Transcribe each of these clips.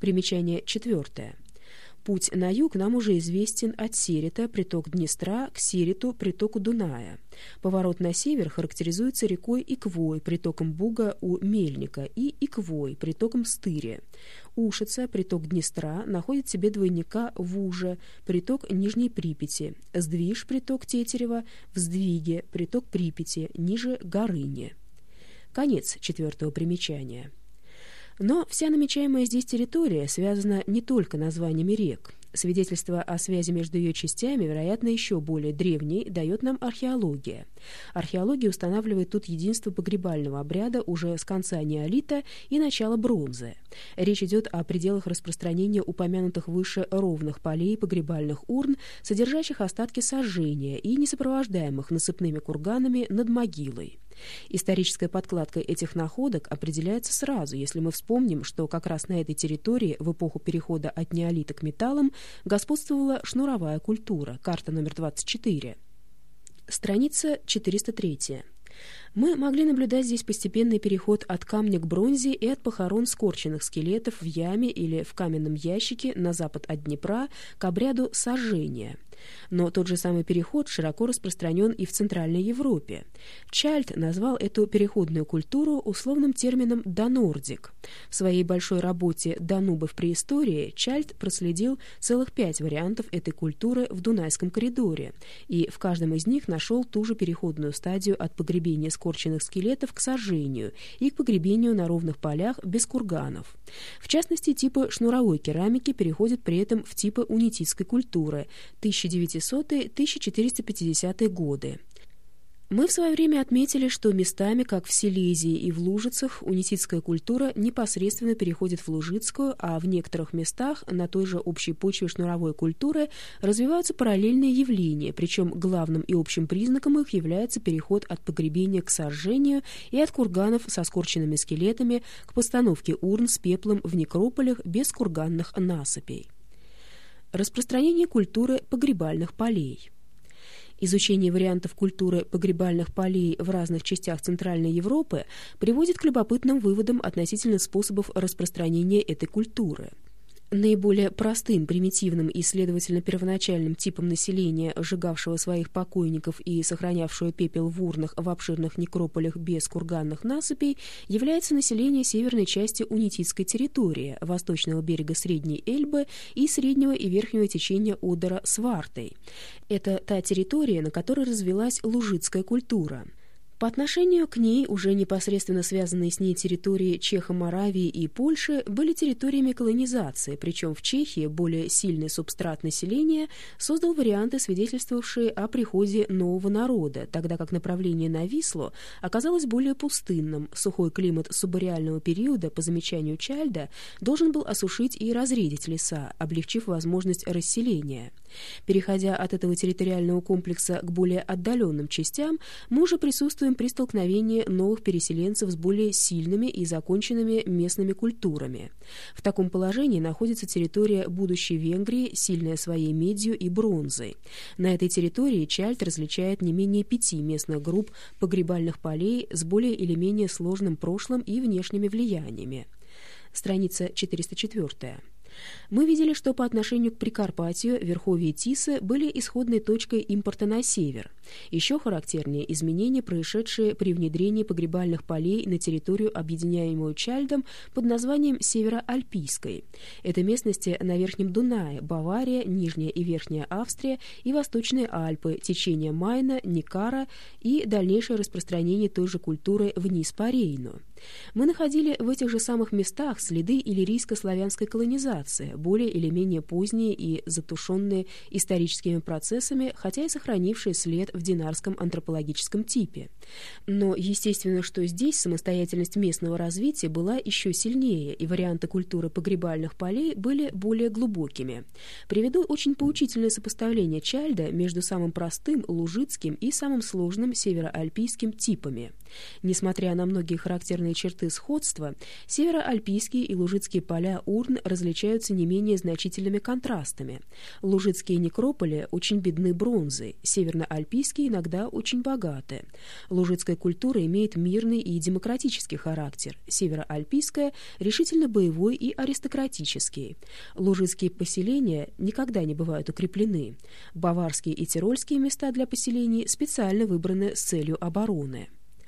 Примечание четвертое. Путь на юг нам уже известен от Серета, приток Днестра, к Серету, притоку Дуная. Поворот на север характеризуется рекой Иквой, притоком Буга у Мельника, и Иквой, притоком Стыре. Ушица, приток Днестра, находит себе двойника в Уже, приток Нижней Припяти, Сдвиж, приток Тетерева, в Сдвиге, приток Припяти, ниже Горыни. Конец четвертого примечания. Но вся намечаемая здесь территория связана не только названиями рек. Свидетельство о связи между ее частями, вероятно, еще более древней, дает нам археология. Археология устанавливает тут единство погребального обряда уже с конца неолита и начала бронзы. Речь идет о пределах распространения упомянутых выше ровных полей погребальных урн, содержащих остатки сожжения и не сопровождаемых насыпными курганами над могилой. Историческая подкладка этих находок определяется сразу, если мы вспомним, что как раз на этой территории в эпоху перехода от неолита к металлам господствовала шнуровая культура, карта номер 24. Страница 403. Мы могли наблюдать здесь постепенный переход от камня к бронзе и от похорон скорченных скелетов в яме или в каменном ящике на запад от Днепра к обряду сожжения – но тот же самый переход широко распространен и в Центральной Европе. Чальд назвал эту переходную культуру условным термином «донордик». В своей большой работе «Данубы в преистории» Чальд проследил целых пять вариантов этой культуры в Дунайском коридоре, и в каждом из них нашел ту же переходную стадию от погребения скорченных скелетов к сожжению и к погребению на ровных полях без курганов. В частности, типы шнуровой керамики переходят при этом в типы унитистской культуры 1900-1450 годы. Мы в свое время отметили, что местами, как в Силезии и в Лужицах, унитистская культура непосредственно переходит в лужицкую, а в некоторых местах на той же общей почве шнуровой культуры развиваются параллельные явления, причем главным и общим признаком их является переход от погребения к сожжению и от курганов со скорченными скелетами к постановке урн с пеплом в некрополях без курганных насыпей. Распространение культуры погребальных полей. Изучение вариантов культуры погребальных полей в разных частях Центральной Европы приводит к любопытным выводам относительно способов распространения этой культуры. Наиболее простым, примитивным и, следовательно, первоначальным типом населения, сжигавшего своих покойников и сохранявшего пепел в урнах в обширных некрополях без курганных насыпей, является население северной части унититской территории, восточного берега Средней Эльбы и среднего и верхнего течения Одера Свартой. Это та территория, на которой развилась лужицкая культура. По отношению к ней уже непосредственно связанные с ней территории Чехо-Моравии и Польши были территориями колонизации, причем в Чехии более сильный субстрат населения создал варианты, свидетельствовавшие о приходе нового народа, тогда как направление на Вислу оказалось более пустынным. Сухой климат субареального периода, по замечанию Чальда, должен был осушить и разредить леса, облегчив возможность расселения. Переходя от этого территориального комплекса к более отдаленным частям, мы уже присутствуем при столкновении новых переселенцев с более сильными и законченными местными культурами. В таком положении находится территория будущей Венгрии, сильная своей медью и бронзой. На этой территории Чальт различает не менее пяти местных групп погребальных полей с более или менее сложным прошлым и внешними влияниями. Страница 404. Мы видели, что по отношению к Прикарпатию Верховье Тисы были исходной точкой импорта на север. Еще характернее изменения, происшедшие при внедрении погребальных полей на территорию, объединяемую Чальдом под названием Североальпийской. Это местности на Верхнем Дунае, Бавария, Нижняя и Верхняя Австрия и Восточные Альпы, течение Майна, Никара и дальнейшее распространение той же культуры вниз по Рейну. Мы находили в этих же самых местах следы иллирийско-славянской колонизации, более или менее поздние и затушенные историческими процессами, хотя и сохранившие след в динарском антропологическом типе. Но естественно, что здесь самостоятельность местного развития была еще сильнее, и варианты культуры погребальных полей были более глубокими. Приведу очень поучительное сопоставление Чальда между самым простым лужицким и самым сложным североальпийским типами – Несмотря на многие характерные черты сходства, североальпийские и лужицкие поля урн различаются не менее значительными контрастами. Лужицкие некрополи очень бедны бронзой, северноальпийские иногда очень богаты. Лужицкая культура имеет мирный и демократический характер, североальпийская – решительно боевой и аристократический. Лужицкие поселения никогда не бывают укреплены. Баварские и тирольские места для поселений специально выбраны с целью обороны.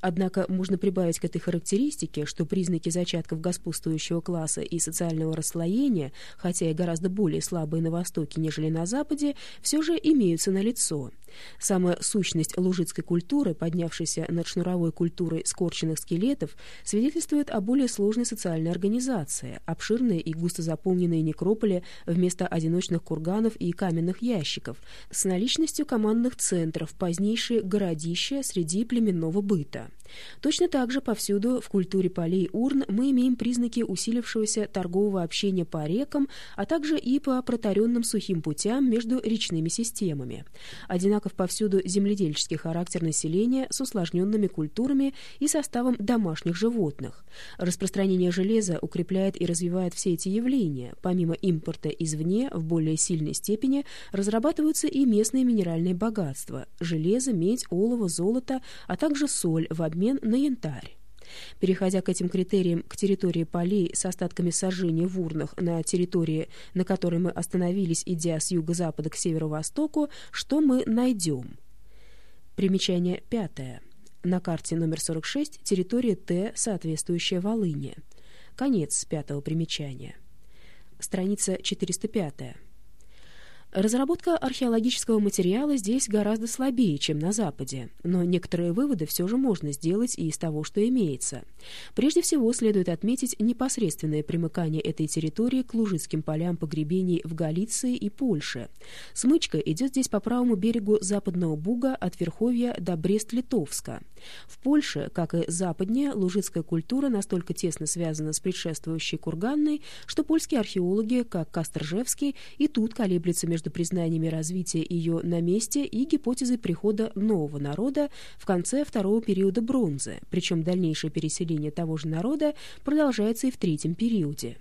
Однако можно прибавить к этой характеристике, что признаки зачатков господствующего класса и социального расслоения, хотя и гораздо более слабые на Востоке, нежели на Западе, все же имеются налицо. Самая сущность лужицкой культуры, поднявшейся над шнуровой культурой скорченных скелетов, свидетельствует о более сложной социальной организации, обширные и густо заполненные некрополи вместо одиночных курганов и каменных ящиков, с наличностью командных центров, позднейшие городища среди племенного быта. time. Точно так же повсюду в культуре полей урн мы имеем признаки усилившегося торгового общения по рекам, а также и по протаренным сухим путям между речными системами. Одинаков повсюду земледельческий характер населения с усложненными культурами и составом домашних животных. Распространение железа укрепляет и развивает все эти явления. Помимо импорта извне, в более сильной степени разрабатываются и местные минеральные богатства – железо, медь, олово, золото, а также соль в обмен обмен на янтарь. Переходя к этим критериям к территории полей с остатками сожжения в урнах на территории, на которой мы остановились, идя с юго-запада к северо-востоку, что мы найдем? Примечание пятое. На карте номер 46 территория Т, соответствующая Волыне. Конец пятого примечания. Страница 405. Разработка археологического материала здесь гораздо слабее, чем на Западе, но некоторые выводы все же можно сделать и из того, что имеется. Прежде всего, следует отметить непосредственное примыкание этой территории к лужицким полям погребений в Галиции и Польше. Смычка идет здесь по правому берегу западного Буга от Верховья до Брест-Литовска. В Польше, как и западнее, лужицкая культура настолько тесно связана с предшествующей курганной, что польские археологи, как Кастржевский, и тут колеблются между между признаниями развития ее на месте и гипотезой прихода нового народа в конце второго периода бронзы, причем дальнейшее переселение того же народа продолжается и в третьем периоде.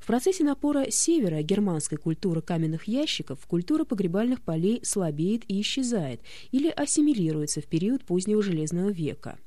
В процессе напора севера германской культуры каменных ящиков культура погребальных полей слабеет и исчезает или ассимилируется в период позднего Железного века.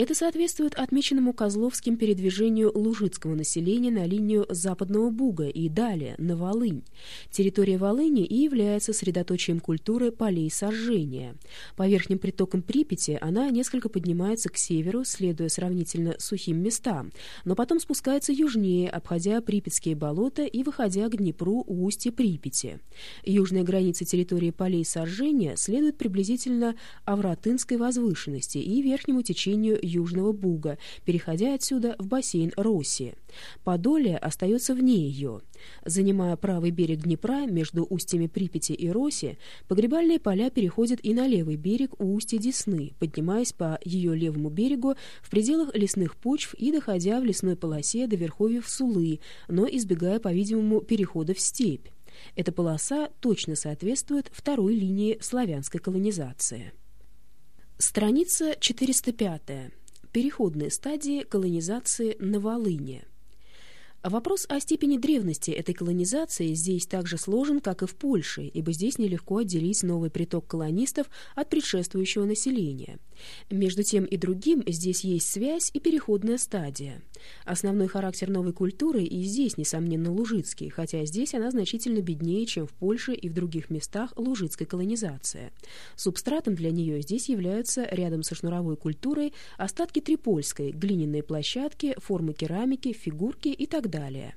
Это соответствует отмеченному Козловским передвижению лужицкого населения на линию Западного Буга и далее, на Волынь. Территория Волыни и является средоточием культуры полей сожжения. По верхним притокам Припяти она несколько поднимается к северу, следуя сравнительно сухим местам, но потом спускается южнее, обходя Припятские болота и выходя к Днепру у устья Припяти. Южная граница территории полей сожжения следует приблизительно Авратынской возвышенности и верхнему течению Южного Буга, переходя отсюда в бассейн Росси. Подолье остается вне ее. Занимая правый берег Днепра между устьями Припяти и Роси, погребальные поля переходят и на левый берег у устья Десны, поднимаясь по ее левому берегу в пределах лесных почв и доходя в лесной полосе до верховьев Сулы, но избегая, по-видимому, перехода в степь. Эта полоса точно соответствует второй линии славянской колонизации. Страница 405. Переходные стадии колонизации на Волыне. Вопрос о степени древности этой колонизации здесь также сложен, как и в Польше, ибо здесь нелегко отделить новый приток колонистов от предшествующего населения. Между тем и другим здесь есть связь и переходная стадия. Основной характер новой культуры и здесь, несомненно, лужицкий, хотя здесь она значительно беднее, чем в Польше и в других местах лужицкой колонизации. Субстратом для нее здесь являются, рядом со шнуровой культурой, остатки трипольской, глиняные площадки, формы керамики, фигурки и так далее.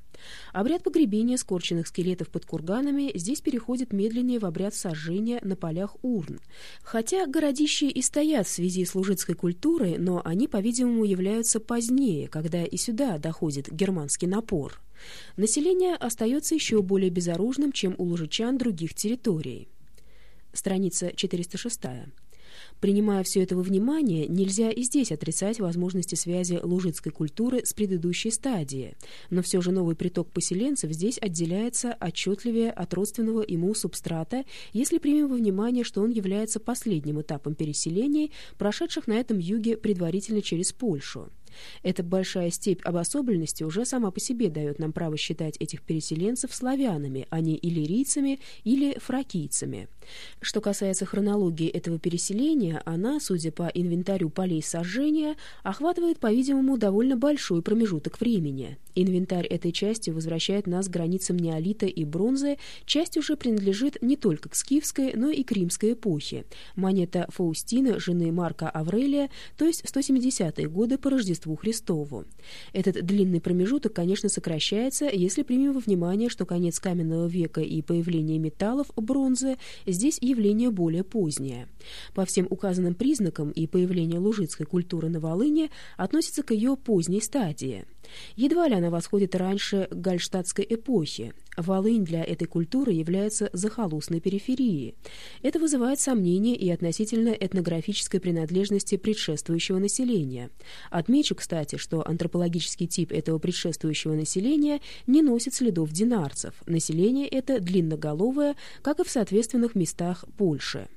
Обряд погребения скорченных скелетов под курганами здесь переходит медленнее в обряд сожжения на полях урн. Хотя городища и стоят в связи с лужицкой культурой, но они, по-видимому, являются позднее, когда и сюда доходит германский напор. Население остается еще более безоружным, чем у лужичан других территорий. Страница 406. Принимая все это во внимание, нельзя и здесь отрицать возможности связи лужицкой культуры с предыдущей стадии, но все же новый приток поселенцев здесь отделяется отчетливее от родственного ему субстрата, если примем во внимание, что он является последним этапом переселений, прошедших на этом юге предварительно через Польшу. Эта большая степь обособленности уже сама по себе дает нам право считать этих переселенцев славянами, а не иллирийцами или фракийцами. Что касается хронологии этого переселения, она, судя по инвентарю полей сожжения, охватывает, по-видимому, довольно большой промежуток времени. Инвентарь этой части возвращает нас к границам неолита и бронзы, часть уже принадлежит не только к скифской, но и к римской эпохе. Монета Фаустины, жены Марка Аврелия, то есть 170-е годы по Рождеству Христову. Этот длинный промежуток, конечно, сокращается, если примем во внимание, что конец каменного века и появление металлов бронзы здесь явление более позднее. По всем указанным признакам и появление лужицкой культуры на Волыне относится к ее поздней стадии. Едва ли она восходит раньше гальштадтской эпохи. Волынь для этой культуры является захолустной периферией. Это вызывает сомнения и относительно этнографической принадлежности предшествующего населения. Отмечу, кстати, что антропологический тип этого предшествующего населения не носит следов динарцев. Население это длинноголовое, как и в соответственных местах Польши.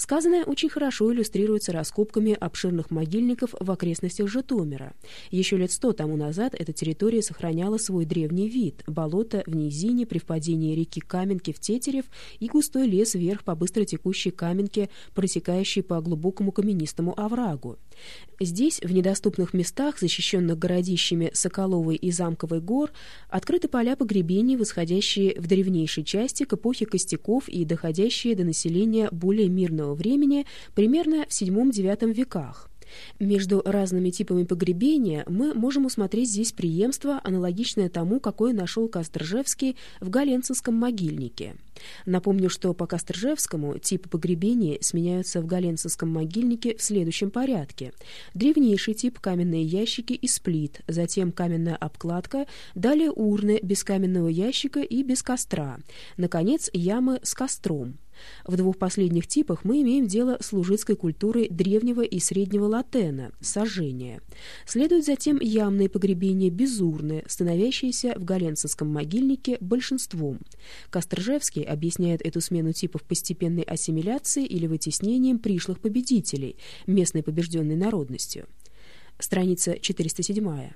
Сказанное очень хорошо иллюстрируется раскопками обширных могильников в окрестностях Житомира. Еще лет сто тому назад эта территория сохраняла свой древний вид – болото в низине при впадении реки Каменки в Тетерев и густой лес вверх по быстро текущей Каменке, протекающей по глубокому каменистому оврагу. Здесь, в недоступных местах, защищенных городищами Соколовой и Замковой гор, открыты поля погребений, восходящие в древнейшей части к эпохе костяков и доходящие до населения более мирного времени примерно в VII-IX веках. Между разными типами погребения мы можем усмотреть здесь преемство, аналогичное тому, какое нашел Кастржевский в Галенцевском могильнике. Напомню, что по Кастржевскому типы погребения сменяются в Галенцевском могильнике в следующем порядке. Древнейший тип – каменные ящики и сплит, затем каменная обкладка, далее урны без каменного ящика и без костра, наконец, ямы с костром. В двух последних типах мы имеем дело с лужицкой культурой древнего и среднего латена – сожжения. Следуют затем ямные погребения безурны, становящиеся в Галенцевском могильнике большинством. Костржевский объясняет эту смену типов постепенной ассимиляции или вытеснением пришлых победителей, местной побежденной народностью. Страница 407.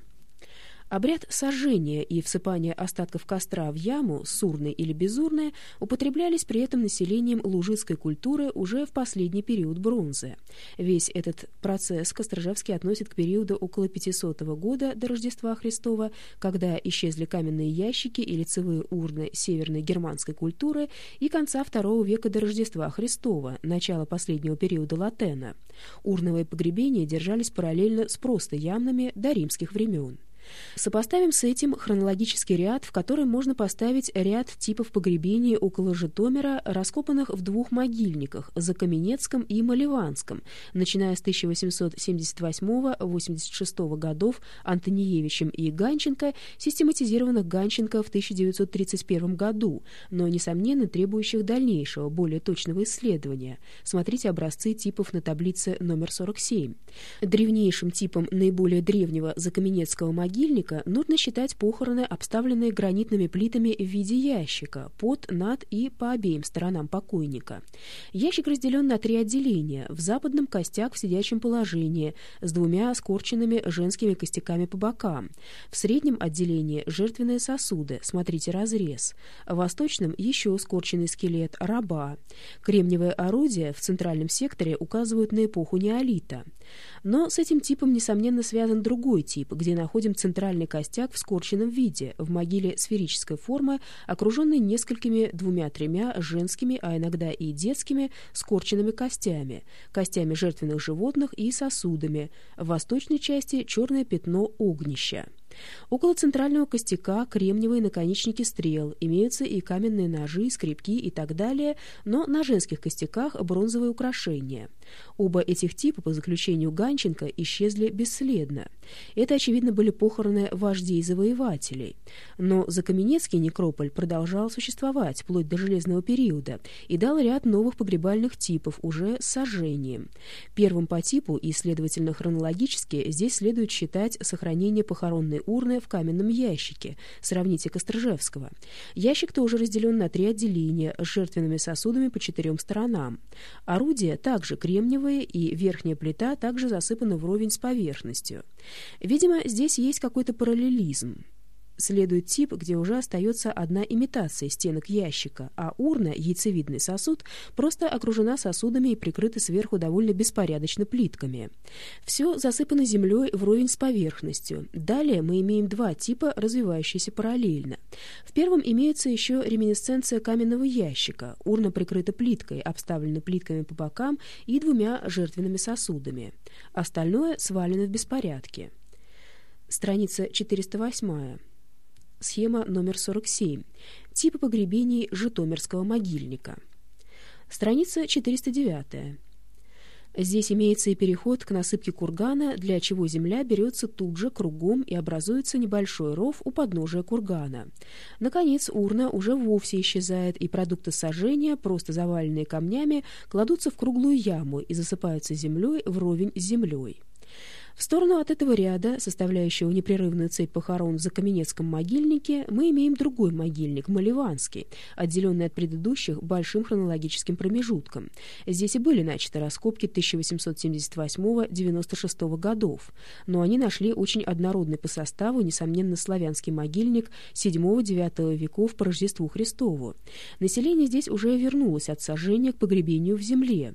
Обряд сожжения и всыпания остатков костра в яму, сурной или безурной, употреблялись при этом населением лужицкой культуры уже в последний период бронзы. Весь этот процесс Кострожевский относит к периоду около 500 года до Рождества Христова, когда исчезли каменные ящики и лицевые урны северной германской культуры и конца II века до Рождества Христова, начала последнего периода Латена. Урновые погребения держались параллельно с просто ямными до римских времен. Сопоставим с этим хронологический ряд, в который можно поставить ряд типов погребений около Житомира, раскопанных в двух могильниках – Закаменецком и Маливанском, начиная с 1878-86 годов Антониевичем и Ганченко, систематизированных Ганченко в 1931 году, но, несомненно, требующих дальнейшего, более точного исследования. Смотрите образцы типов на таблице номер 47. Древнейшим типом наиболее древнего Закаменецкого могильника могильника нужно считать похороны, обставленные гранитными плитами в виде ящика, под, над и по обеим сторонам покойника. Ящик разделен на три отделения. В западном костяк в сидячем положении, с двумя скорченными женскими костяками по бокам. В среднем отделении жертвенные сосуды, смотрите разрез. В восточном еще скорченный скелет, раба. Кремниевые орудия в центральном секторе указывают на эпоху неолита. Но с этим типом, несомненно, связан другой тип, где находим центральный костяк в скорченном виде, в могиле сферической формы, окруженной несколькими двумя-тремя женскими, а иногда и детскими, скорченными костями, костями жертвенных животных и сосудами, в восточной части черное пятно огнища. Около центрального костяка кремниевые наконечники стрел, имеются и каменные ножи, скребки и так далее, но на женских костяках бронзовые украшения. Оба этих типа, по заключению Ганченко, исчезли бесследно. Это, очевидно, были похороны вождей-завоевателей. Но Закаменецкий некрополь продолжал существовать вплоть до Железного периода и дал ряд новых погребальных типов уже с сожжением. Первым по типу и, следовательно, хронологически здесь следует считать сохранение похоронной урны в каменном ящике, сравните Костржевского. Ящик тоже разделен на три отделения с жертвенными сосудами по четырем сторонам. Орудия также кремниевые, и верхняя плита также засыпана вровень с поверхностью. Видимо, здесь есть какой-то параллелизм. Следует тип, где уже остается одна имитация стенок ящика, а урна, яйцевидный сосуд, просто окружена сосудами и прикрыта сверху довольно беспорядочно плитками. Все засыпано землей вровень с поверхностью. Далее мы имеем два типа, развивающиеся параллельно. В первом имеется еще реминесценция каменного ящика. Урна прикрыта плиткой, обставлена плитками по бокам и двумя жертвенными сосудами. Остальное свалено в беспорядке. Страница 408. Схема номер 47. Типы погребений Житомирского могильника. Страница 409. Здесь имеется и переход к насыпке кургана, для чего земля берется тут же кругом и образуется небольшой ров у подножия кургана. Наконец, урна уже вовсе исчезает, и продукты сожжения, просто заваленные камнями, кладутся в круглую яму и засыпаются землей вровень с землей. В сторону от этого ряда, составляющего непрерывную цепь похорон в Закаменецком могильнике, мы имеем другой могильник, Маливанский, отделенный от предыдущих большим хронологическим промежутком. Здесь и были начаты раскопки 1878-96 годов, но они нашли очень однородный по составу, несомненно, славянский могильник VII-IX веков по Рождеству Христову. Население здесь уже вернулось от сожжения к погребению в земле.